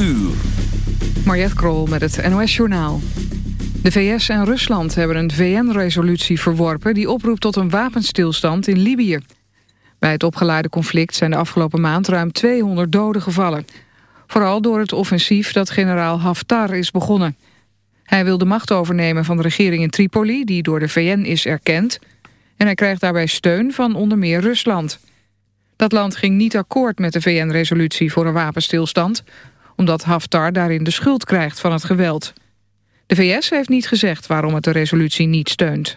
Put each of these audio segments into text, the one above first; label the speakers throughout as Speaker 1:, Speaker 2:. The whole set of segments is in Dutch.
Speaker 1: uur.
Speaker 2: Mariette Krol met het NOS Journaal. De VS en Rusland hebben een VN-resolutie verworpen... die oproept tot een wapenstilstand in Libië. Bij het opgeleide conflict zijn de afgelopen maand ruim 200 doden gevallen. Vooral door het offensief dat generaal Haftar is begonnen. Hij wil de macht overnemen van de regering in Tripoli... die door de VN is erkend. En hij krijgt daarbij steun van onder meer Rusland... Dat land ging niet akkoord met de VN-resolutie voor een wapenstilstand... omdat Haftar daarin de schuld krijgt van het geweld. De VS heeft niet gezegd waarom het de resolutie niet steunt.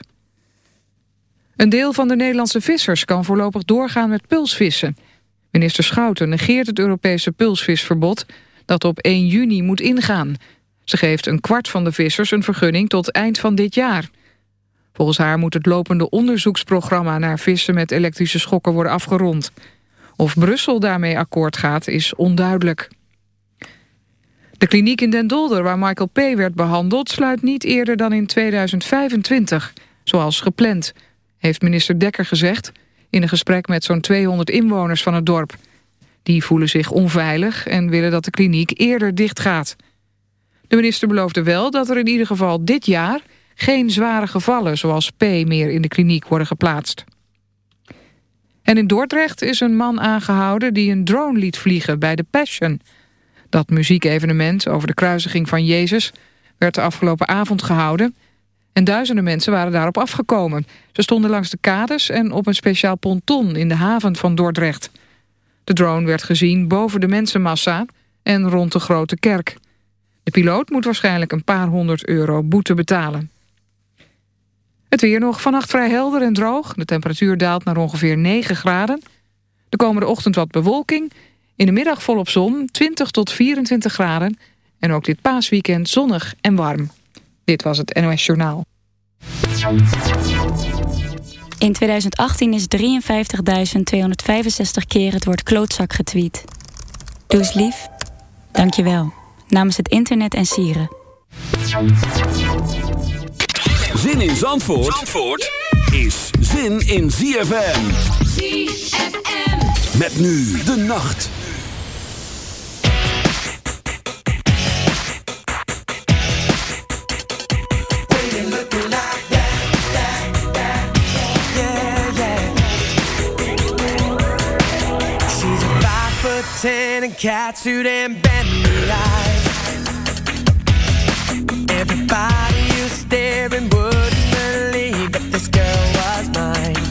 Speaker 2: Een deel van de Nederlandse vissers kan voorlopig doorgaan met pulsvissen. Minister Schouten negeert het Europese pulsvisverbod... dat op 1 juni moet ingaan. Ze geeft een kwart van de vissers een vergunning tot eind van dit jaar... Volgens haar moet het lopende onderzoeksprogramma naar vissen met elektrische schokken worden afgerond. Of Brussel daarmee akkoord gaat is onduidelijk. De kliniek in Den Dolder waar Michael P. werd behandeld sluit niet eerder dan in 2025, zoals gepland, heeft minister Dekker gezegd in een gesprek met zo'n 200 inwoners van het dorp. Die voelen zich onveilig en willen dat de kliniek eerder dichtgaat. De minister beloofde wel dat er in ieder geval dit jaar geen zware gevallen zoals P meer in de kliniek worden geplaatst. En in Dordrecht is een man aangehouden die een drone liet vliegen bij de Passion. Dat muziekevenement over de kruisiging van Jezus werd de afgelopen avond gehouden... en duizenden mensen waren daarop afgekomen. Ze stonden langs de kades en op een speciaal ponton in de haven van Dordrecht. De drone werd gezien boven de mensenmassa en rond de grote kerk. De piloot moet waarschijnlijk een paar honderd euro boete betalen. Het weer nog vannacht vrij helder en droog. De temperatuur daalt naar ongeveer 9 graden. De komende ochtend wat bewolking. In de middag volop zon, 20 tot 24 graden. En ook dit paasweekend zonnig en warm. Dit was het NOS Journaal.
Speaker 3: In 2018 is 53.265 keer het woord klootzak getweet. Doe eens lief. Dank je wel. Namens het internet en sieren.
Speaker 1: Zin in Zandvoort, Zandvoort is zin in ZFM.
Speaker 4: ZFM.
Speaker 1: Met nu de nacht.
Speaker 5: Ten and catsuit and bendy eyes. Everybody you staring wouldn't believe that this girl was mine.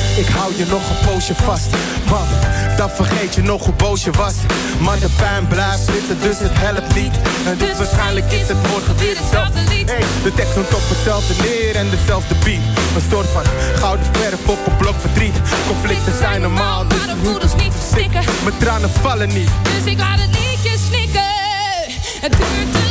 Speaker 6: ik hou je nog een poosje vast. Want dan vergeet je nog hoe boos je was. Maar de pijn blijft zitten, dus het helpt niet. En dus waarschijnlijk is het morgen weer hetzelfde lied. Hey, de tekst komt op hetzelfde neer en dezelfde beat. Een soort van gouden verf op een blok verdriet. Conflicten zijn normaal, dus
Speaker 7: Maar de moeders niet verstikken.
Speaker 6: mijn tranen vallen niet.
Speaker 7: Dus ik laat het liedje snikken. Het duurt te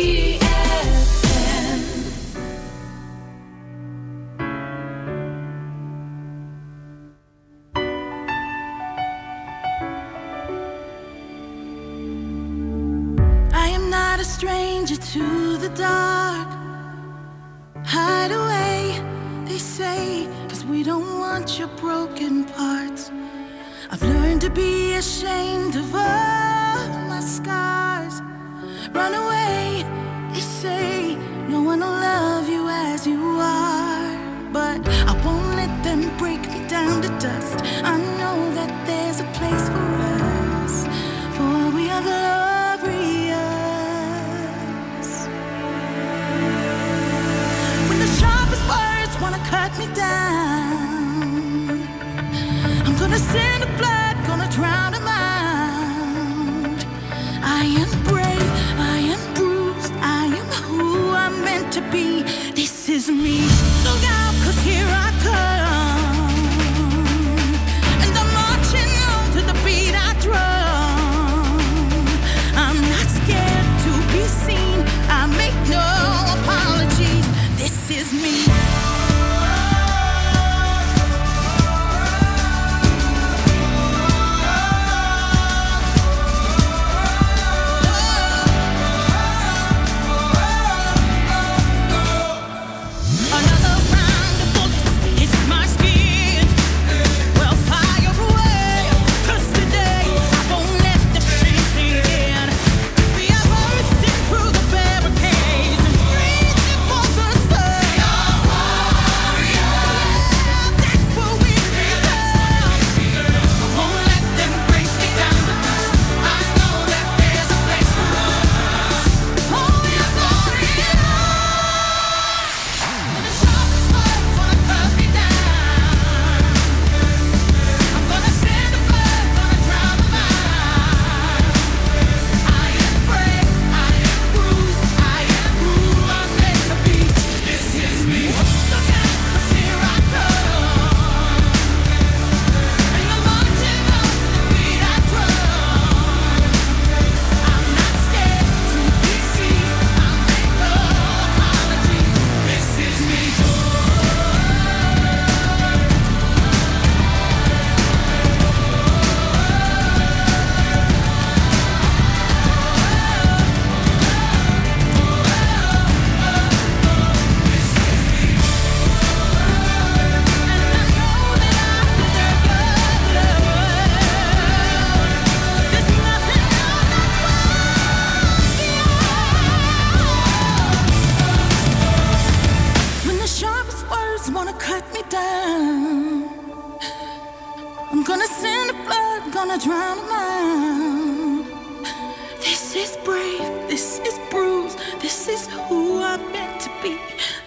Speaker 8: be.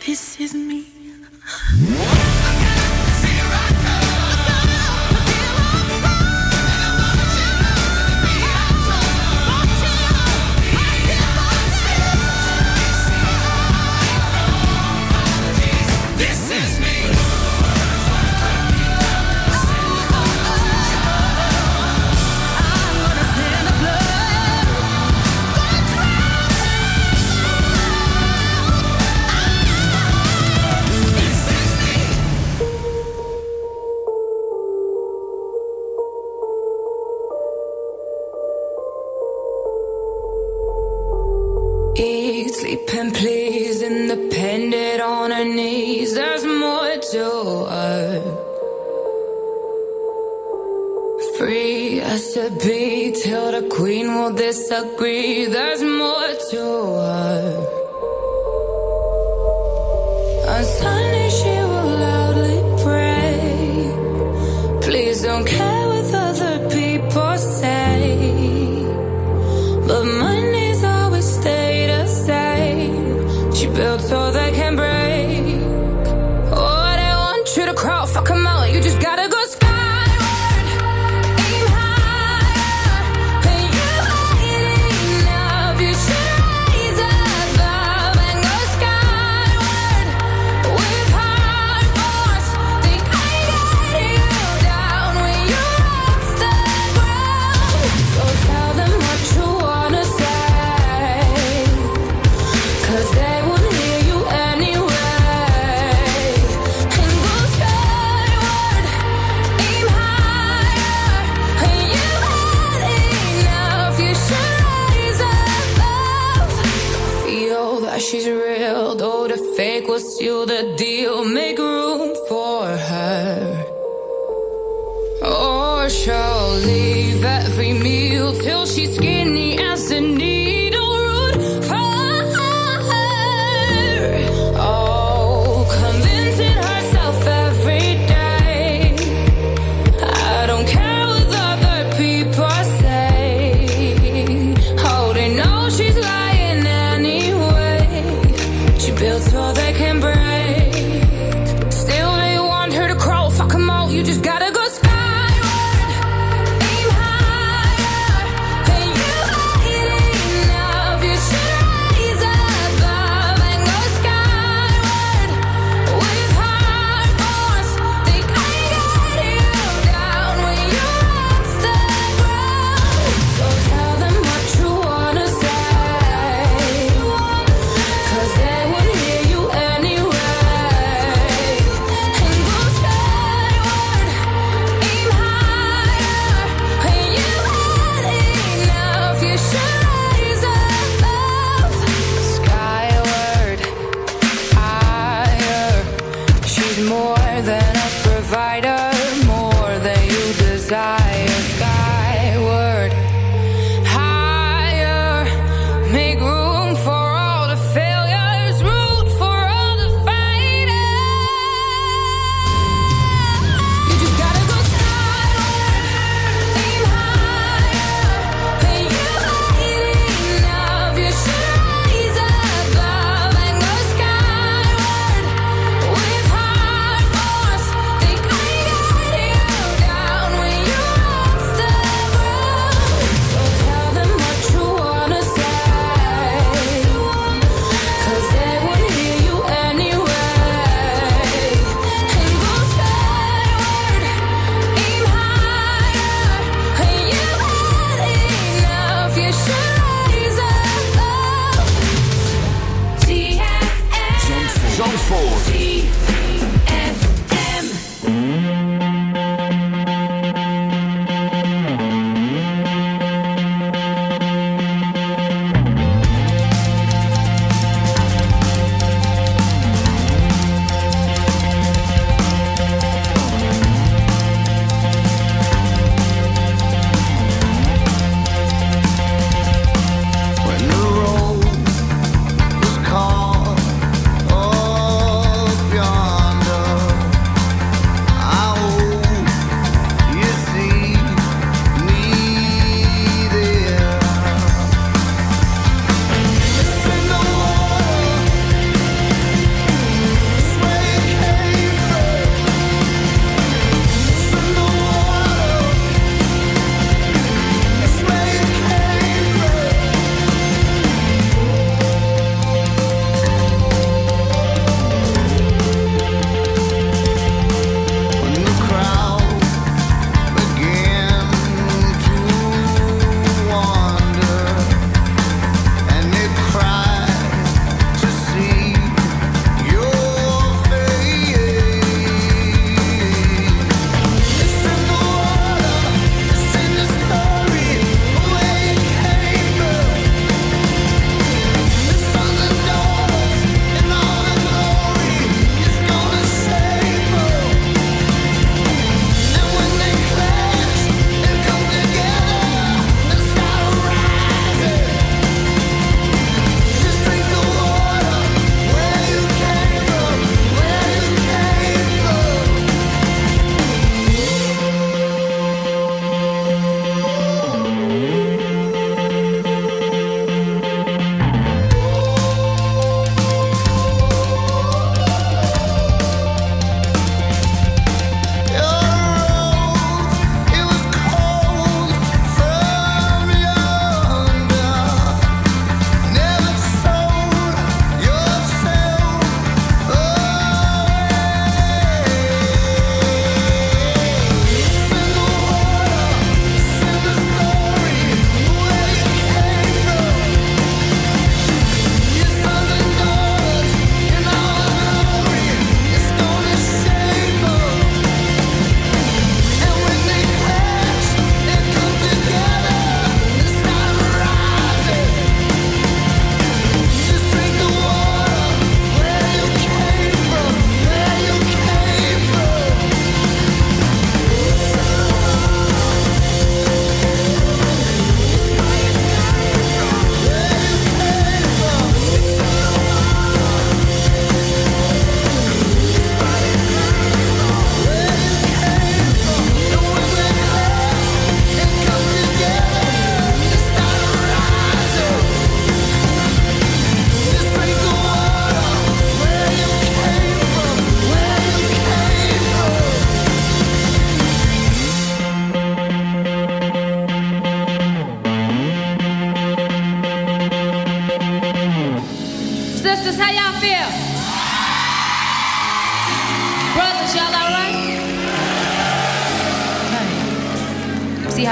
Speaker 8: This is me.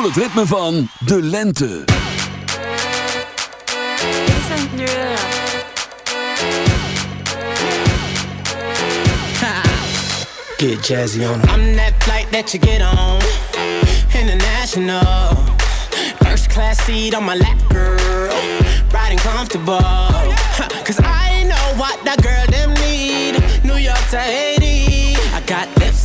Speaker 1: Voel het ritme van de lente.
Speaker 5: Get jazzy on 'em. I'm that flight that you get on. International. First class seat on my lap, girl. Riding comfortable. Cause I know what that girl them need. New York to Haiti. I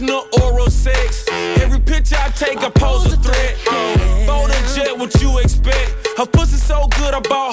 Speaker 9: No oral sex. Every picture I take, I pose a threat. Bold and jet, what you expect? Her pussy so good, I bought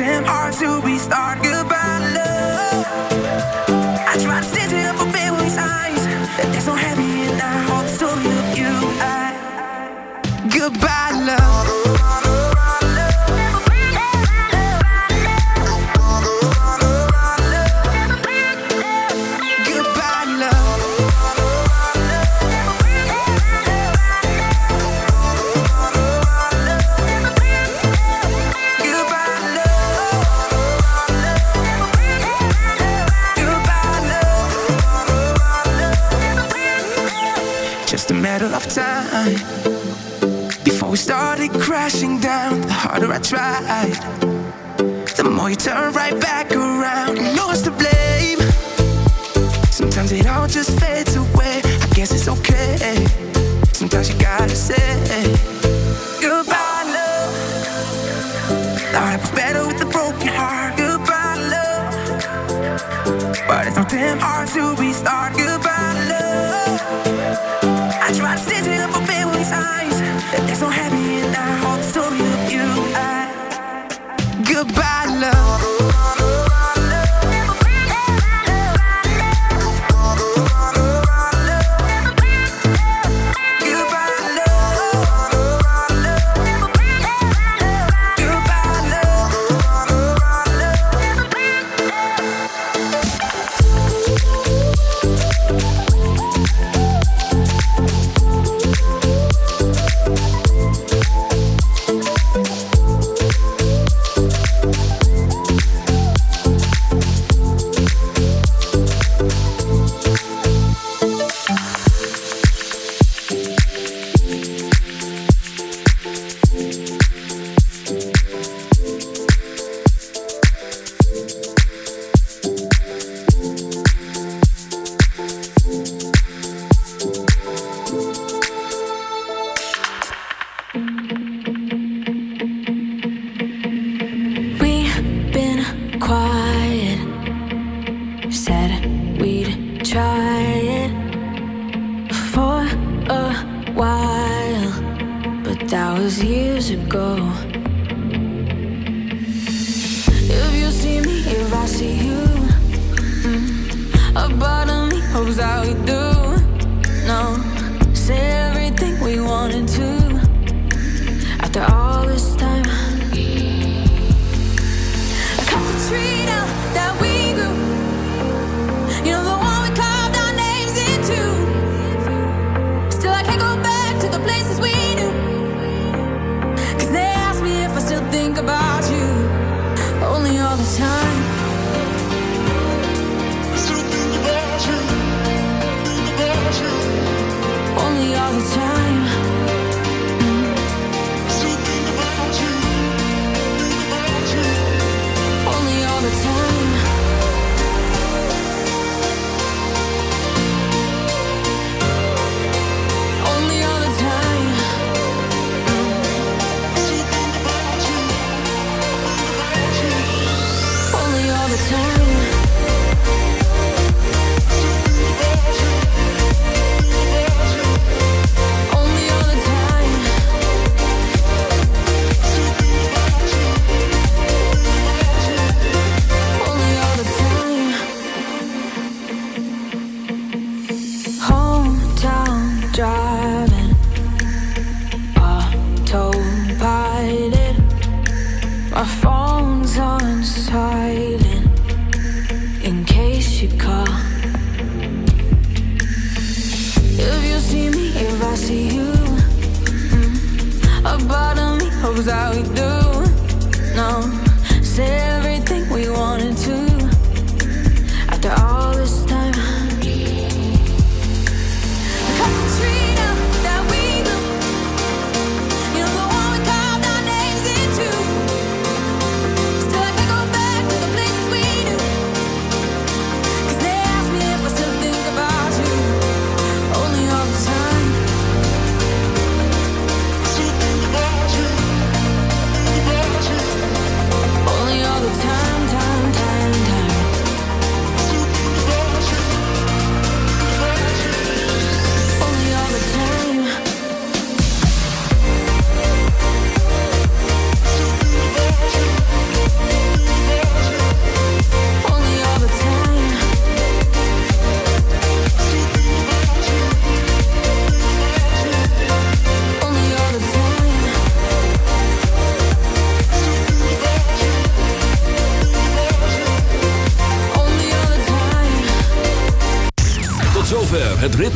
Speaker 10: damn hard to be starting goodbye. tried, the more you turn right back around. you know it's to blame.
Speaker 7: Sometimes it all just fades away. I guess it's okay. Sometimes you gotta say.